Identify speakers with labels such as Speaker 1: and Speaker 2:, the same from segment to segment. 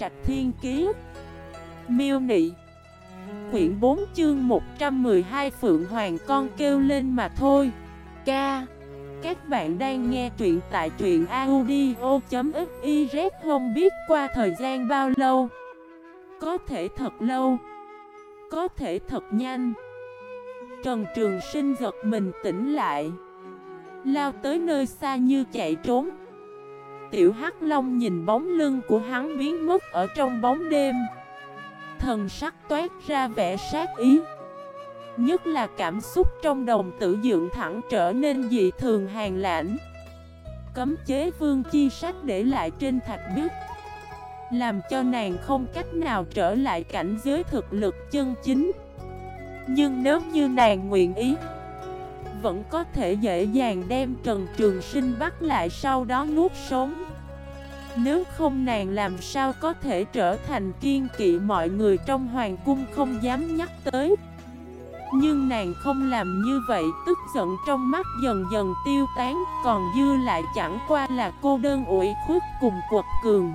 Speaker 1: Trạch Thiên Kiế Miêu Nị. Quyển 4 chương 112 Phượng Hoàng con kêu lên mà thôi. Ca, Các bạn đang nghe truyện tại truyện audio.xyz Không biết qua thời gian bao lâu? Có thể thật lâu, Có thể thật nhanh. Trần Trường Sinh giật mình tỉnh lại, Lao tới nơi xa như chạy trốn. Tiểu Hắc Long nhìn bóng lưng của hắn biến mất ở trong bóng đêm. Thần sắc toát ra vẻ sát ý. Nhất là cảm xúc trong đồng tử dưỡng thẳng trở nên dị thường hàng lãnh. Cấm chế vương chi sách để lại trên thạch biết Làm cho nàng không cách nào trở lại cảnh giới thực lực chân chính. Nhưng nếu như nàng nguyện ý vẫn có thể dễ dàng đem Trần Trường Sinh bắt lại sau đó nuốt sống. Nếu không nàng làm sao có thể trở thành kiên kỵ mọi người trong hoàng cung không dám nhắc tới? Nhưng nàng không làm như vậy, tức giận trong mắt dần dần tiêu tán, Còn dư lại chẳng qua là cô đơn ủi khuất cùng quật cường.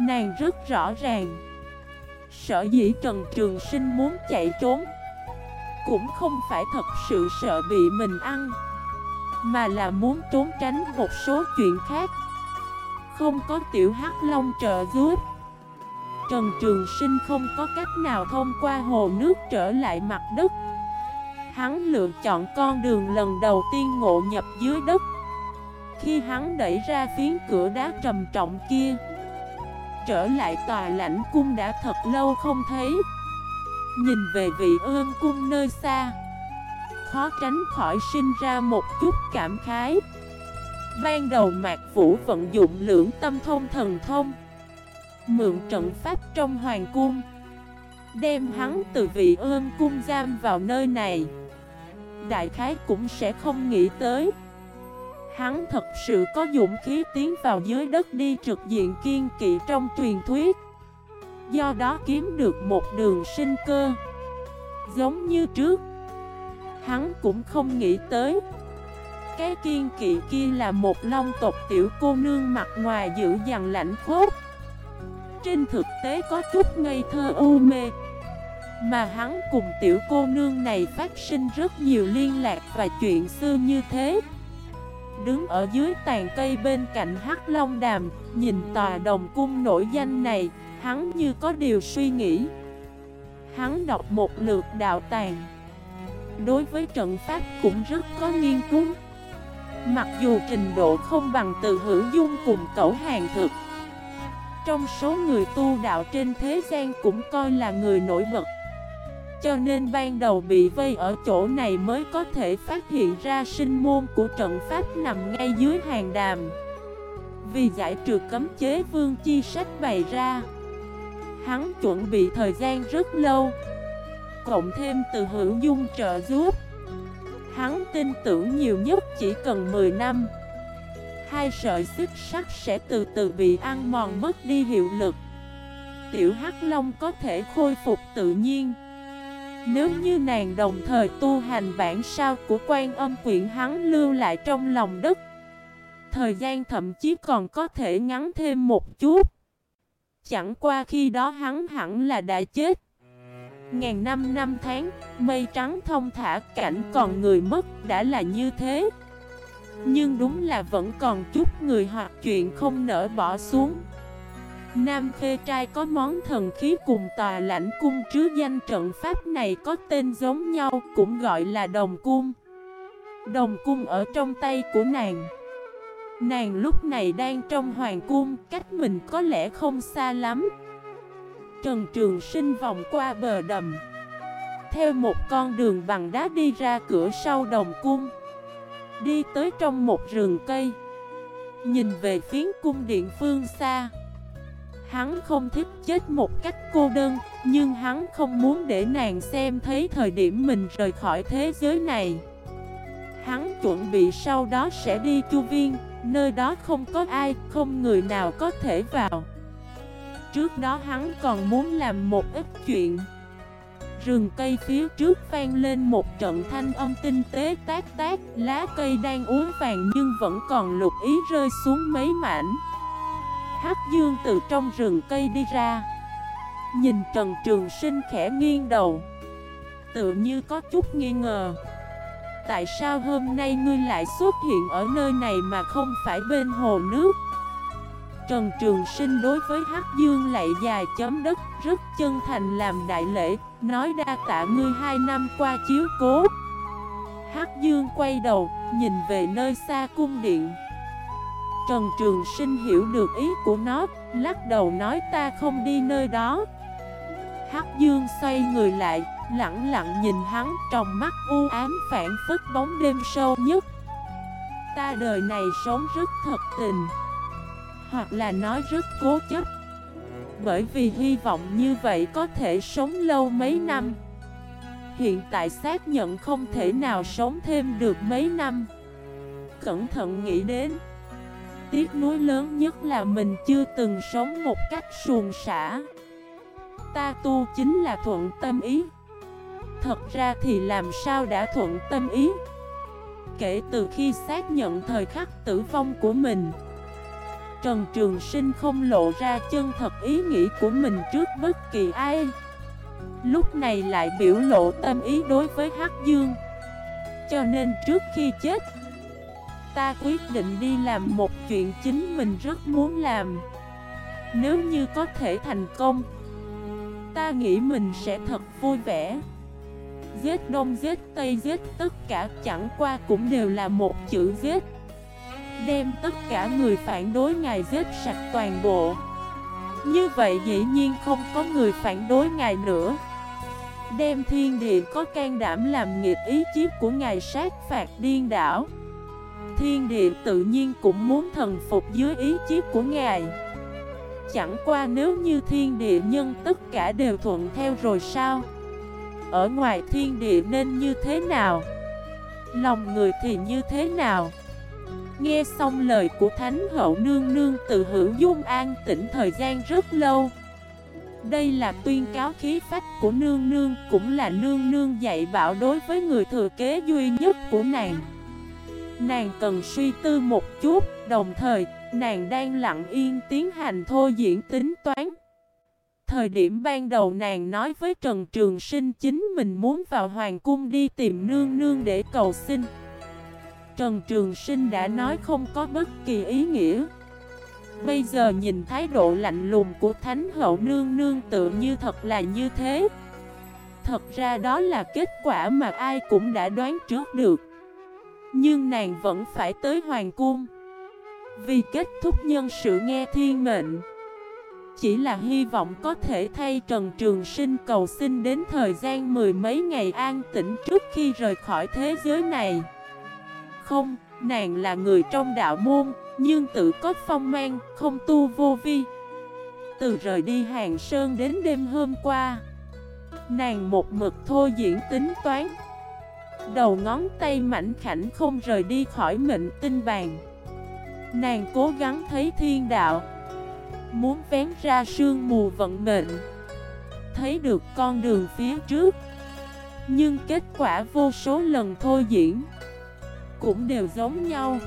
Speaker 1: Nàng rất rõ ràng, Sở dĩ Trần Trường Sinh muốn chạy trốn cũng không phải thật sự sợ bị mình ăn, Mà là muốn trốn tránh một số chuyện khác. Không có tiểu hắc long trợ giúp, Trần Trường Sinh không có cách nào thông qua hồ nước trở lại mặt đất. Hắn lựa chọn con đường lần đầu tiên ngộ nhập dưới đất. Khi hắn đẩy ra phiến cửa đá trầm trọng kia, Trở lại tòa lãnh cung đã thật lâu không thấy. Nhìn về vị ương cung nơi xa. Khó tránh khỏi sinh ra một chút cảm khái. Ban đầu Mạc Vũ vận dụng lưỡng tâm thông thần thông. Mượn trận pháp trong hoàng cung. Đem hắn từ vị ương cung giam vào nơi này. Đại khái cũng sẽ không nghĩ tới. Hắn thật sự có dũng khí tiến vào dưới đất đi trực diện kiên kỵ trong truyền thuyết. Do đó kiếm được một đường sinh cơ. Giống như trước, Hắn cũng không nghĩ tới. Cái kiên kỵ kia là một long tộc tiểu cô nương mặt ngoài dữ dằn lạnh khốt Trên thực tế có chút ngây thơ u mê, Mà hắn cùng tiểu cô nương này phát sinh rất nhiều liên lạc và chuyện xưa như thế. Đứng ở dưới tàn cây bên cạnh hắc long đàm, Nhìn tòa đồng cung nổi danh này Hắn như có điều suy nghĩ. Hắn đọc một lượt đạo tàng. Đối với trận pháp cũng rất có nghiên cứu. Mặc dù trình độ không bằng từ hữu dung cùng cẩu hàng thực, Trong số người tu đạo trên thế gian cũng coi là người nổi bật. Cho nên ban đầu bị vây ở chỗ này mới có thể phát hiện ra sinh môn của trận pháp nằm ngay dưới hàng đàm. Vì giải trừ cấm chế vương chi sách bày ra Hắn chuẩn bị thời gian rất lâu, Cộng thêm từ hữu dung trợ giúp. Hắn tin tưởng nhiều nhất chỉ cần 10 năm. Hai sợi xích sắt sẽ từ từ bị ăn mòn mất đi hiệu lực. Tiểu Hắc Long có thể khôi phục tự nhiên. Nếu như nàng đồng thời tu hành bản sao của quan âm quyển, hắn lưu lại trong lòng đất. Thời gian thậm chí còn có thể ngắn thêm một chút. Chẳng qua khi đó hắn hẳn là đã chết. Ngàn năm năm tháng, mây trắng thông thả cảnh còn người mất đã là như thế. Nhưng đúng là vẫn còn chút người hoặc chuyện không nỡ bỏ xuống. Nam Khê Trai có món thần khí cùng tòa lãnh cung trứ danh trận pháp này có tên giống nhau cũng gọi là đồng cung. Đồng cung ở trong tay của nàng. Nàng lúc này đang trong hoàng cung, cách mình có lẽ không xa lắm. Trần Trường Sinh vòng qua bờ đầm, Theo một con đường bằng đá đi ra cửa sau đồng cung. Đi tới trong một rừng cây, Nhìn về phiến cung điện phương xa. Hắn không thích chết một cách cô đơn, Nhưng hắn không muốn để nàng xem thấy thời điểm mình rời khỏi thế giới này. Hắn chuẩn bị sau đó sẽ đi chu viên. Nơi đó không có ai, không người nào có thể vào. Trước đó hắn còn muốn làm một ít chuyện. Rừng cây phía trước vang lên một trận thanh âm tinh tế tác tác Lá cây đang uống vàng nhưng vẫn còn lục ý rơi xuống mấy mảnh. Hắc Dương từ trong rừng cây đi ra. Nhìn Trần Trường Sinh khẽ nghiêng đầu. Tự như có chút nghi ngờ. Tại sao hôm nay ngươi lại xuất hiện ở nơi này mà không phải bên hồ nước? Trần Trường Sinh đối với Hắc Dương lại dài chấm đất, Rất chân thành làm đại lễ, Nói đa tạ ngươi hai năm qua chiếu cố. Hắc Dương quay đầu, Nhìn về nơi xa cung điện. Trần Trường Sinh hiểu được ý của nó, Lắc đầu nói ta không đi nơi đó. Hắc Dương xoay người lại Lặng lặng nhìn hắn, Trong mắt u ám phản phất bóng đêm sâu nhất. Ta đời này sống rất thật tình, Hoặc là nói rất cố chấp. Bởi vì hy vọng như vậy có thể sống lâu mấy năm. Hiện tại xác nhận không thể nào sống thêm được mấy năm. Cẩn thận nghĩ đến, Tiếc nuối lớn nhất là mình chưa từng sống một cách suồn xả Ta tu chính là thuận tâm ý. Thật ra thì làm sao đã thuận tâm ý? Kể từ khi xác nhận thời khắc tử vong của mình, Trần Trường Sinh không lộ ra chân thật ý nghĩ của mình trước bất kỳ ai. Lúc này lại biểu lộ tâm ý đối với Hắc Dương. Cho nên trước khi chết, Ta quyết định đi làm một chuyện chính mình rất muốn làm. Nếu như có thể thành công, Ta nghĩ mình sẽ thật vui vẻ. Giết, đông giết, tây giết, tất cả chẳng qua cũng đều là một chữ giết. Đem tất cả người phản đối ngài giết sạch toàn bộ. Như vậy dĩ nhiên không có người phản đối ngài nữa. Đem thiên địa có can đảm làm nghiệp ý chí của ngài sát phạt điên đảo. Thiên địa tự nhiên cũng muốn thần phục dưới ý chí của ngài. Chẳng qua nếu như thiên địa nhân tất cả đều thuận theo rồi sao? Ở ngoài thiên địa nên như thế nào? Lòng người thì như thế nào? Nghe xong lời của Thánh Hậu Nương Nương từ hữu dung an tĩnh thời gian rất lâu. Đây là tuyên cáo khí phách của Nương Nương Cũng là Nương Nương dạy bảo đối với người thừa kế duy nhất của nàng. Nàng cần suy tư một chút Đồng thời, nàng đang lặng yên tiến hành thô diễn tính toán. Thời điểm ban đầu nàng nói với Trần Trường Sinh chính mình muốn vào Hoàng Cung đi tìm nương nương để cầu xin. Trần Trường Sinh đã nói không có bất kỳ ý nghĩa. Bây giờ nhìn thái độ lạnh lùng của Thánh Hậu Nương Nương tự như thật là như thế. Thật ra đó là kết quả mà ai cũng đã đoán trước được. Nhưng nàng vẫn phải tới Hoàng Cung. Vì kết thúc nhân sự nghe thiên mệnh. Chỉ là hy vọng có thể thay Trần Trường Sinh cầu xin đến thời gian mười mấy ngày an tĩnh trước khi rời khỏi thế giới này không, nàng là người trong đạo môn, nhưng tự có phong mang, không tu vô vi. Từ rời đi hàng sơn đến đêm hôm qua, nàng một mực thô diễn tính toán. Đầu ngón tay mảnh khảnh không rời đi khỏi mệnh tinh bàn. Nàng cố gắng thấy thiên đạo, muốn vén ra sương mù vận mệnh, thấy được con đường phía trước. Nhưng kết quả vô số lần thôi diễn cũng đều giống nhau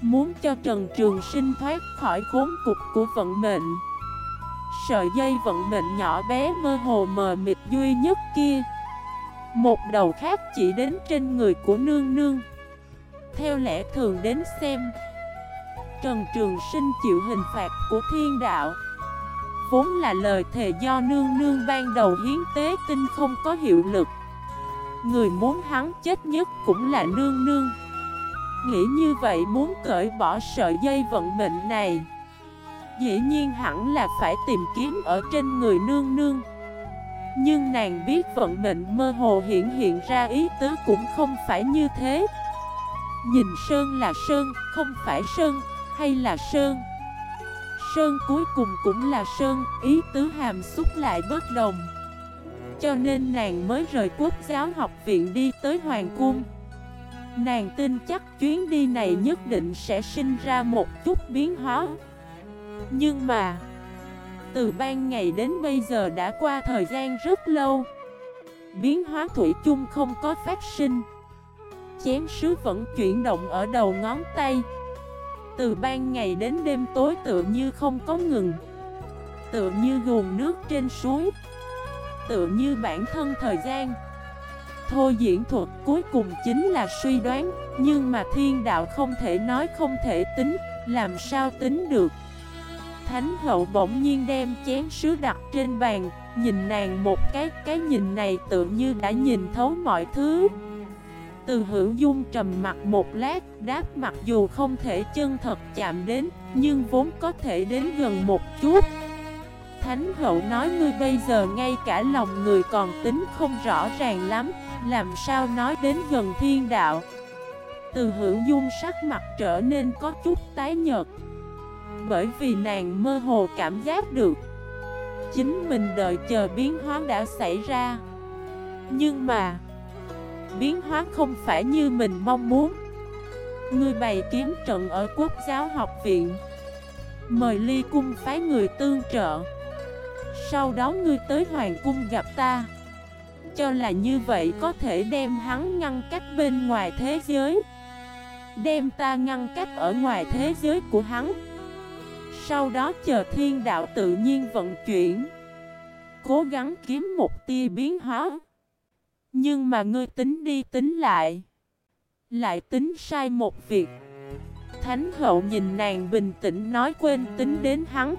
Speaker 1: Muốn cho Trần Trường Sinh thoát khỏi khốn cục của vận mệnh Sợi dây vận mệnh nhỏ bé mơ hồ mờ mịt duy nhất kia Một đầu khác chỉ đến trên người của nương nương Theo lẽ thường đến xem Trần Trường Sinh chịu hình phạt của thiên đạo. Vốn là lời thề do nương nương ban đầu hiến tế tinh không có hiệu lực. Người muốn hắn chết nhất cũng là nương nương. Nghĩ như vậy muốn cởi bỏ sợi dây vận mệnh này. Dĩ nhiên hẳn là phải tìm kiếm ở trên người nương nương. Nhưng nàng biết vận mệnh mơ hồ hiện hiện ra ý tứ cũng không phải như thế. Nhìn Sơn là Sơn, không phải Sơn, hay là Sơn? Sơn cuối cùng cũng là Sơn, ý tứ hàm xúc lại bất đồng Cho nên nàng mới rời quốc giáo học viện đi tới Hoàng Cung. Nàng tin chắc chuyến đi này nhất định sẽ sinh ra một chút biến hóa. Nhưng mà Từ ban ngày đến bây giờ đã qua thời gian rất lâu. Biến hóa thủy chung không có phát sinh. Chén sứ vẫn chuyển động ở đầu ngón tay. Từ ban ngày đến đêm tối tựa như không có ngừng. Tựa như gồm nước trên suối. Tựa như bản thân thời gian. Thôi diễn thuật cuối cùng chính là suy đoán, Nhưng mà thiên đạo không thể nói không thể tính, Làm sao tính được? Thánh hậu bỗng nhiên đem chén sứ đặt trên bàn, Nhìn nàng một cái Cái nhìn này tự như đã nhìn thấu mọi thứ. Từ hữu dung trầm mặt một lát, Đáp mặc dù không thể chân thật chạm đến, Nhưng vốn có thể đến gần một chút. Thánh hậu nói, ngươi bây giờ ngay cả lòng người còn tính không rõ ràng lắm, Làm sao nói đến gần thiên đạo? Từ hữu dung sắc mặt trở nên có chút tái nhợt. Bởi vì nàng mơ hồ cảm giác được, Chính mình đợi chờ biến hóa đã xảy ra. Nhưng mà Biến hóa không phải như mình mong muốn. Ngươi bày kiếm trận ở quốc giáo học viện. Mời ly cung phái người tương trợ. Sau đó ngươi tới hoàng cung gặp ta. Cho là như vậy có thể đem hắn ngăn cách bên ngoài thế giới. Đem ta ngăn cách ở ngoài thế giới của hắn. Sau đó chờ thiên đạo tự nhiên vận chuyển. Cố gắng kiếm một tia biến hóa. Nhưng mà ngươi tính đi tính lại. Lại tính sai một việc. Thánh hậu nhìn nàng bình tĩnh nói quên tính đến hắn.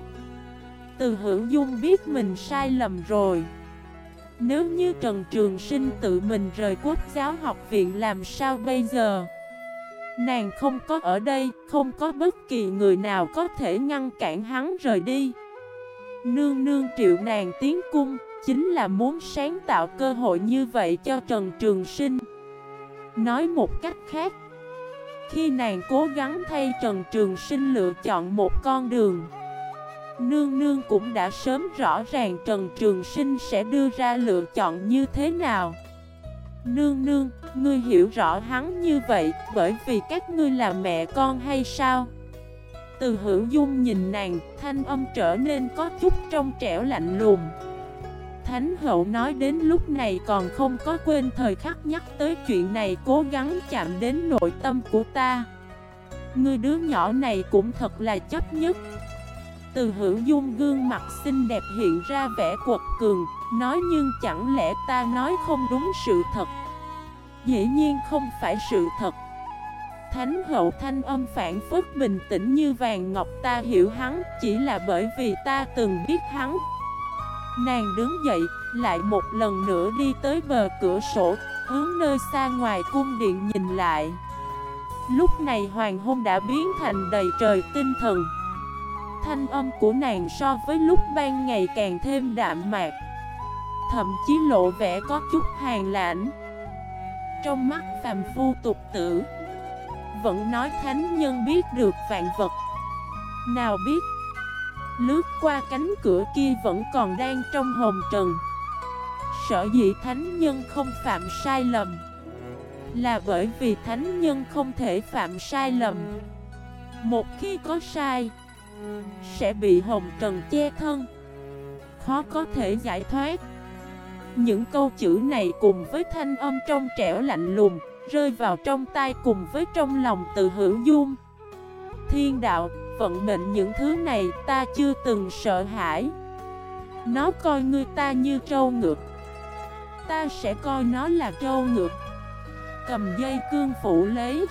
Speaker 1: Từ hữu dung biết mình sai lầm rồi. Nếu như Trần Trường Sinh tự mình rời quốc giáo học viện làm sao bây giờ? Nàng không có ở đây, không có bất kỳ người nào có thể ngăn cản hắn rời đi. Nương nương triệu nàng tiến cung, chính là muốn sáng tạo cơ hội như vậy cho Trần Trường Sinh. Nói một cách khác Khi nàng cố gắng thay Trần Trường Sinh lựa chọn một con đường Nương nương cũng đã sớm rõ ràng Trần Trường Sinh sẽ đưa ra lựa chọn như thế nào. Nương nương, ngươi hiểu rõ hắn như vậy bởi vì các ngươi là mẹ con hay sao? Từ hữu dung nhìn nàng, thanh âm trở nên có chút trong trẻo lạnh lùng. Thánh hậu nói đến lúc này còn không có quên thời khắc nhắc tới chuyện này, cố gắng chạm đến nội tâm của ta. Ngươi đứa nhỏ này cũng thật là chấp nhất. Từ hữu dung gương mặt xinh đẹp hiện ra vẻ quật cường, Nói nhưng chẳng lẽ ta nói không đúng sự thật? Dĩ nhiên không phải sự thật. Thánh hậu thanh âm phản phất bình tĩnh như vàng ngọc, ta hiểu hắn Chỉ là bởi vì ta từng biết hắn. Nàng đứng dậy, lại một lần nữa đi tới bờ cửa sổ Hướng nơi xa ngoài cung điện nhìn lại. Lúc này hoàng hôn đã biến thành đầy trời tinh thần. Thanh âm của nàng so với lúc ban ngày càng thêm đạm mạc. Thậm chí lộ vẻ có chút hàng lãnh. Trong mắt phàm phu tục tử Vẫn nói thánh nhân biết được vạn vật. Nào biết Lướt qua cánh cửa kia vẫn còn đang trong hồng trần. Sở dĩ thánh nhân không phạm sai lầm. Là bởi vì thánh nhân không thể phạm sai lầm. Một khi có sai sẽ bị hồng trần che thân. Khó có thể giải thoát. Những câu chữ này cùng với thanh âm trong trẻo lạnh lùng Rơi vào trong tai cùng với trong lòng từ hữu dung. Thiên đạo, vận mệnh những thứ này ta chưa từng sợ hãi. Nó coi ngươi ta như trâu ngược. Ta sẽ coi nó là trâu ngược. Cầm dây cương phủ lấy.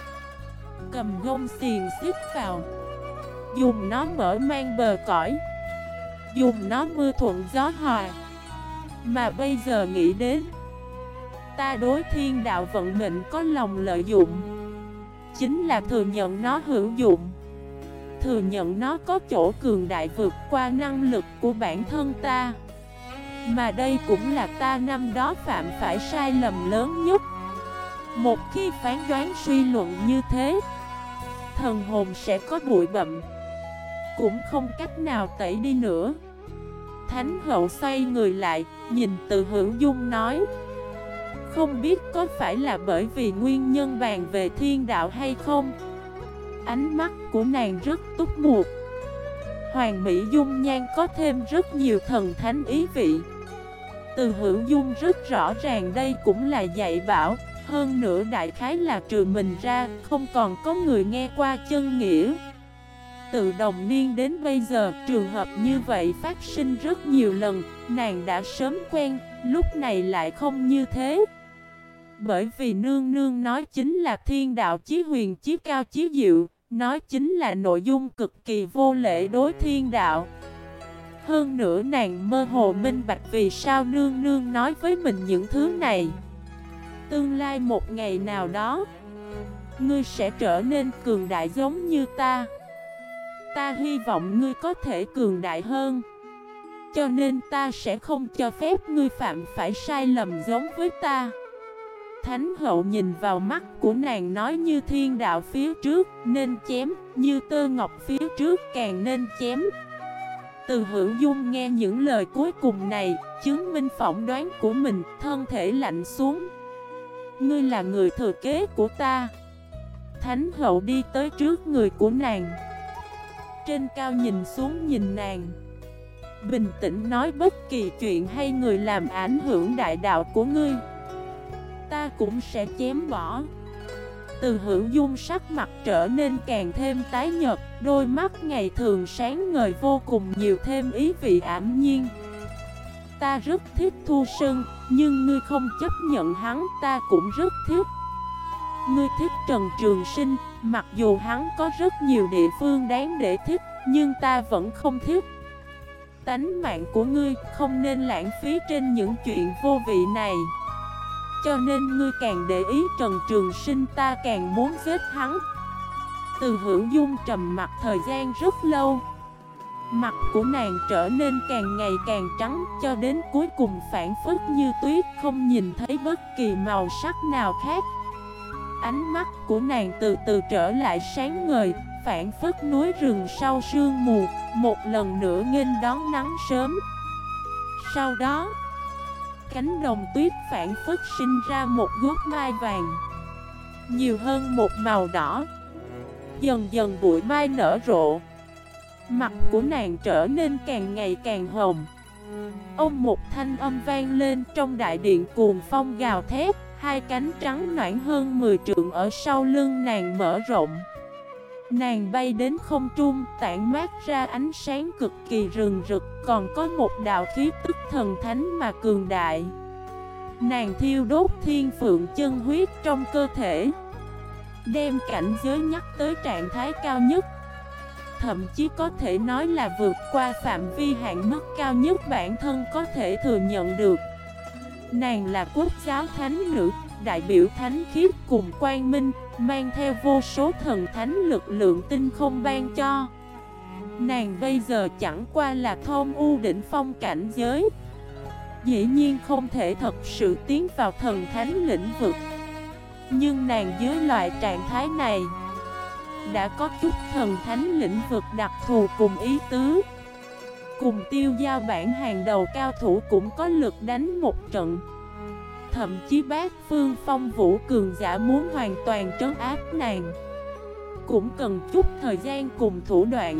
Speaker 1: Cầm gông xiền xích vào. Dùng nó mở mang bờ cõi. Dùng nó mưa thuận gió hòa. Mà bây giờ nghĩ đến, Ta đối thiên đạo vận mệnh có lòng lợi dụng. Chính là thừa nhận nó hữu dụng. Thừa nhận nó có chỗ cường đại vượt qua năng lực của bản thân ta. Mà đây cũng là ta năm đó phạm phải sai lầm lớn nhất. Một khi phán đoán suy luận như thế, Thần hồn sẽ có bụi bậm cũng không cách nào tẩy đi nữa. Thánh hậu xoay người lại, Nhìn từ hữu dung nói, Không biết có phải là bởi vì nguyên nhân bàn về thiên đạo hay không? Ánh mắt của nàng rất túc muột Hoàng Mỹ Dung Nhan có thêm rất nhiều thần thánh ý vị. Từ hữu dung rất rõ ràng đây cũng là dạy bảo. Hơn nữa đại khái là trừ mình ra Không còn có người nghe qua chân nghĩa. Từ đồng niên đến bây giờ, trường hợp như vậy phát sinh rất nhiều lần, nàng đã sớm quen, lúc này lại không như thế. Bởi vì nương nương nói chính là thiên đạo chí huyền chí cao chí diệu, nói chính là nội dung cực kỳ vô lễ đối thiên đạo. Hơn nữa nàng mơ hồ minh bạch vì sao nương nương nói với mình những thứ này. Tương lai một ngày nào đó, ngươi sẽ trở nên cường đại giống như ta. Ta hy vọng ngươi có thể cường đại hơn. Cho nên ta sẽ không cho phép ngươi phạm phải sai lầm giống với ta. Thánh hậu nhìn vào mắt của nàng nói như thiên đạo phía trước nên chém, như tơ ngọc phía trước càng nên chém. Từ hữu dung nghe những lời cuối cùng này, chứng minh phỏng đoán của mình, thân thể lạnh xuống. Ngươi là người thừa kế của ta. Thánh hậu đi tới trước người của nàng. Trên cao nhìn xuống nhìn nàng. Bình tĩnh nói bất kỳ chuyện hay người làm ảnh hưởng đại đạo của ngươi ta cũng sẽ chém bỏ. Từ hữu dung sắc mặt trở nên càng thêm tái nhật Đôi mắt ngày thường sáng ngời vô cùng nhiều thêm ý vị ảm nhiên. Ta rất thích Thu Sơn, Nhưng ngươi không chấp nhận hắn, ta cũng rất thích. Ngươi thích Trần Trường Sinh, Mặc dù hắn có rất nhiều địa phương đáng để thích, Nhưng ta vẫn không thích. Tánh mạng của ngươi không nên lãng phí trên những chuyện vô vị này cho nên ngươi càng để ý Trần Trường Sinh ta càng muốn giết hắn. Từ hữu dung trầm mặt thời gian rất lâu, Mặt của nàng trở nên càng ngày càng trắng Cho đến cuối cùng phản phức như tuyết, Không nhìn thấy bất kỳ màu sắc nào khác. Ánh mắt của nàng từ từ trở lại sáng ngời, Phản phức núi rừng sau sương mù, Một lần nữa nghênh đón nắng sớm. Sau đó cánh đồng tuyết phản phất sinh ra một gốc mai vàng. Nhiều hơn một màu đỏ. Dần dần bụi mai nở rộ. Mặt của nàng trở nên càng ngày càng hồng. Ông một thanh âm vang lên trong đại điện cuồng phong gào thét, Hai cánh trắng noãn hơn 10 trượng ở sau lưng nàng mở rộng. Nàng bay đến không trung, tản mát ra ánh sáng cực kỳ rừng rực, còn có một đạo khí tức thần thánh mà cường đại. Nàng thiêu đốt thiên phượng chân huyết trong cơ thể, đem cảnh giới nhắc tới trạng thái cao nhất. Thậm chí có thể nói là vượt qua phạm vi hạn mức cao nhất bản thân có thể thừa nhận được. Nàng là quốc giáo thánh nữ, đại biểu thánh khiết cùng quang minh, mang theo vô số thần thánh lực lượng tinh không ban cho. Nàng bây giờ chẳng qua là thôn u đỉnh phong cảnh giới. Dĩ nhiên không thể thật sự tiến vào thần thánh lĩnh vực. Nhưng nàng dưới loại trạng thái này đã có chút thần thánh lĩnh vực đặc thù cùng ý tứ. Cùng tiêu giao bản hàng đầu cao thủ cũng có lực đánh một trận Thậm chí bác phương phong vũ cường giả muốn hoàn toàn trấn áp nàng. Cũng cần chút thời gian cùng thủ đoạn.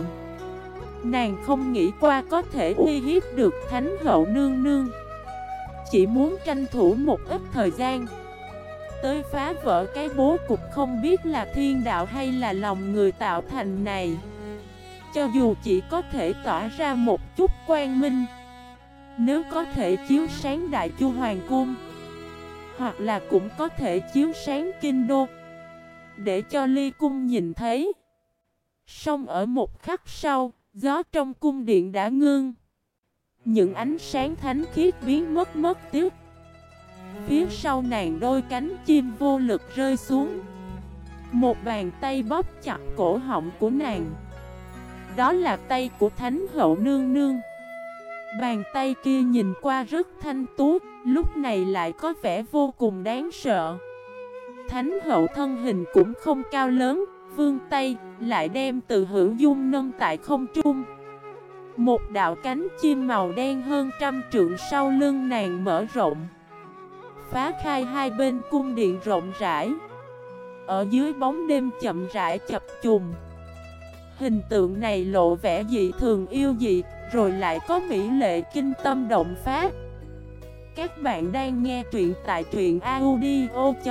Speaker 1: Nàng không nghĩ qua có thể uy hiếp được thánh hậu nương nương. Chỉ muốn tranh thủ một ít thời gian. Tới phá vỡ cái bố cục không biết là thiên đạo hay là lòng người tạo thành này. Cho dù chỉ có thể tỏa ra một chút quang minh. Nếu có thể chiếu sáng Đại Chu Hoàng Cung hoặc là cũng có thể chiếu sáng Kinh Đô Để cho Ly Cung nhìn thấy. Xong ở một khắc sau, Gió trong cung điện đã ngưng. Những ánh sáng thánh khiết biến mất mất tiếc Phía sau nàng đôi cánh chim vô lực rơi xuống. Một bàn tay bóp chặt cổ họng của nàng. Đó là tay của Thánh Hậu Nương Nương. Bàn tay kia nhìn qua rất thanh tú Lúc này lại có vẻ vô cùng đáng sợ. Thánh hậu thân hình cũng không cao lớn Vương tay lại đem từ hữu dung nâng tại không trung. Một đạo cánh chim màu đen hơn trăm trượng sau lưng nàng mở rộng Phá khai hai bên cung điện rộng rãi. Ở dưới bóng đêm chậm rãi chập trùng Hình tượng này lộ vẻ dị thường yêu dị, rồi lại có mỹ lệ kinh tâm động phát. Các bạn đang nghe truyện tại truyện audio.fif